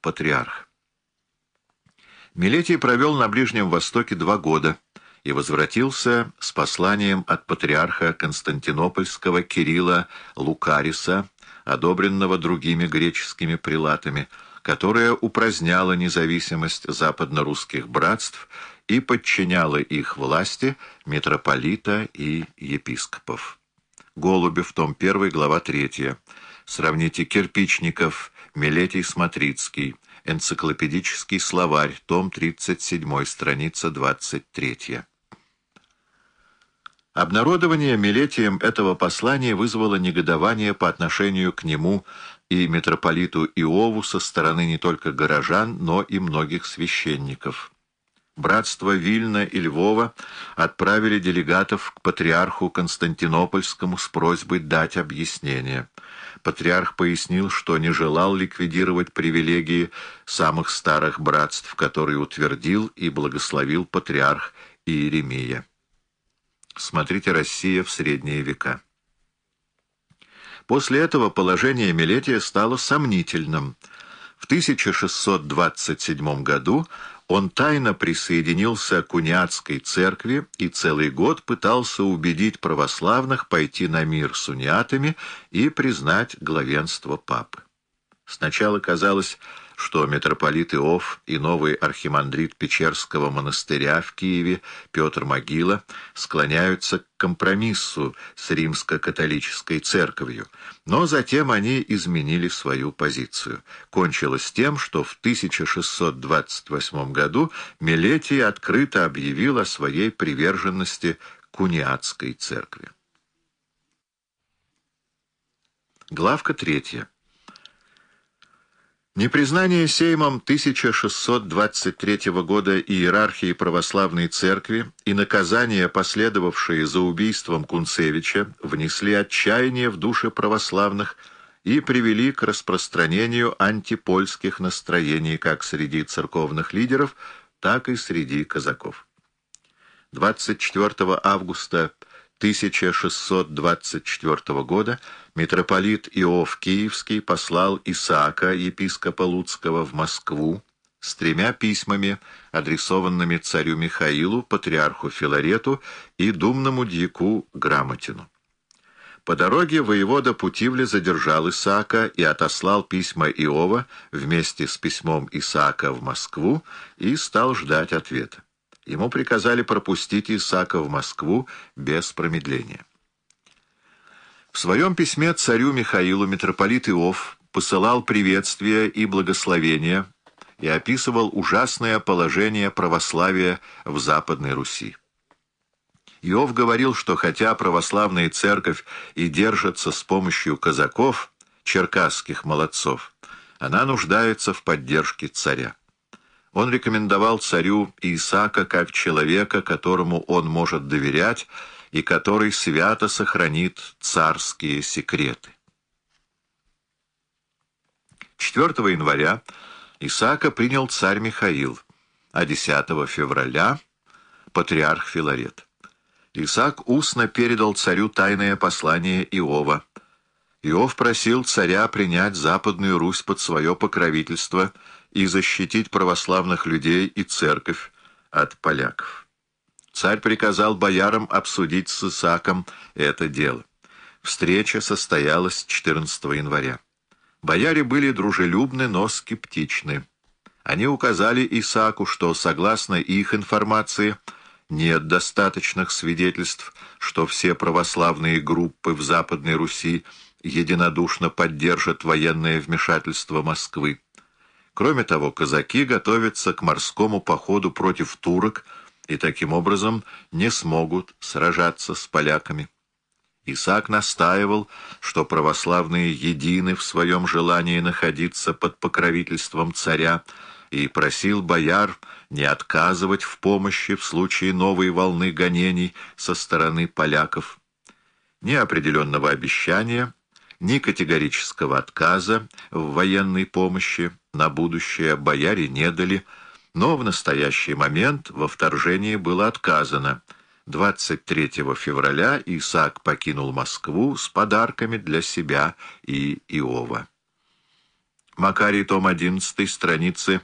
патриарх. Милетий провел на Ближнем Востоке два года и возвратился с посланием от патриарха Константинопольского Кирилла Лукариса, одобренного другими греческими прилатами, которая упраздняла независимость западно-русских братств и подчиняла их власти митрополита и епископов. Голубев, том 1, глава 3. Сравните Кирпичников, Милетий Смотрицкий, Энциклопедический словарь, том 37, страница 23. Обнародование Милетием этого послания вызвало негодование по отношению к нему и митрополиту Иову со стороны не только горожан, но и многих священников. Братство Вильна и Львова отправили делегатов к патриарху Константинопольскому с просьбой дать объяснение. Патриарх пояснил, что не желал ликвидировать привилегии самых старых братств, которые утвердил и благословил патриарх Иеремия. Смотрите «Россия в средние века». После этого положение Милетия стало сомнительным. В 1627 году он тайно присоединился к униатской церкви и целый год пытался убедить православных пойти на мир с униатами и признать главенство папы. Сначала казалось, что митрополит Иов и новый архимандрит Печерского монастыря в Киеве Петр Могила склоняются к компромиссу с римско-католической церковью, но затем они изменили свою позицию. Кончилось тем, что в 1628 году Милетий открыто объявил о своей приверженности к униатской церкви. Главка третья. Непризнание Сеймом 1623 года иерархии православной церкви и наказания, последовавшие за убийством Кунцевича, внесли отчаяние в души православных и привели к распространению антипольских настроений как среди церковных лидеров, так и среди казаков. 24 августа 1624 года митрополит Иов Киевский послал Исаака, епископа Луцкого, в Москву с тремя письмами, адресованными царю Михаилу, патриарху Филарету и думному дьяку Грамотину. По дороге воевода Путивли задержал Исаака и отослал письма Иова вместе с письмом Исаака в Москву и стал ждать ответа. Ему приказали пропустить Исаака в Москву без промедления. В своем письме царю Михаилу митрополит Иов посылал приветствия и благословения и описывал ужасное положение православия в Западной Руси. Иов говорил, что хотя православная церковь и держится с помощью казаков, черкасских молодцов, она нуждается в поддержке царя. Он рекомендовал царю Исаака как человека, которому он может доверять и который свято сохранит царские секреты. 4 января Исаака принял царь Михаил, а 10 февраля — патриарх Филарет. Исаак устно передал царю тайное послание Иова. Иов просил царя принять Западную Русь под свое покровительство — и защитить православных людей и церковь от поляков. Царь приказал боярам обсудить с Исааком это дело. Встреча состоялась 14 января. Бояре были дружелюбны, но скептичны. Они указали Исааку, что, согласно их информации, нет достаточных свидетельств, что все православные группы в Западной Руси единодушно поддержат военное вмешательство Москвы. Кроме того, казаки готовятся к морскому походу против турок и таким образом не смогут сражаться с поляками. Исаак настаивал, что православные едины в своем желании находиться под покровительством царя, и просил бояр не отказывать в помощи в случае новой волны гонений со стороны поляков. Ни определенного обещания, ни категорического отказа в военной помощи на будущее бояре не дали, но в настоящий момент во вторжении было отказано. 23 февраля Исаак покинул Москву с подарками для себя и Иова. Макарий, том 11, страницы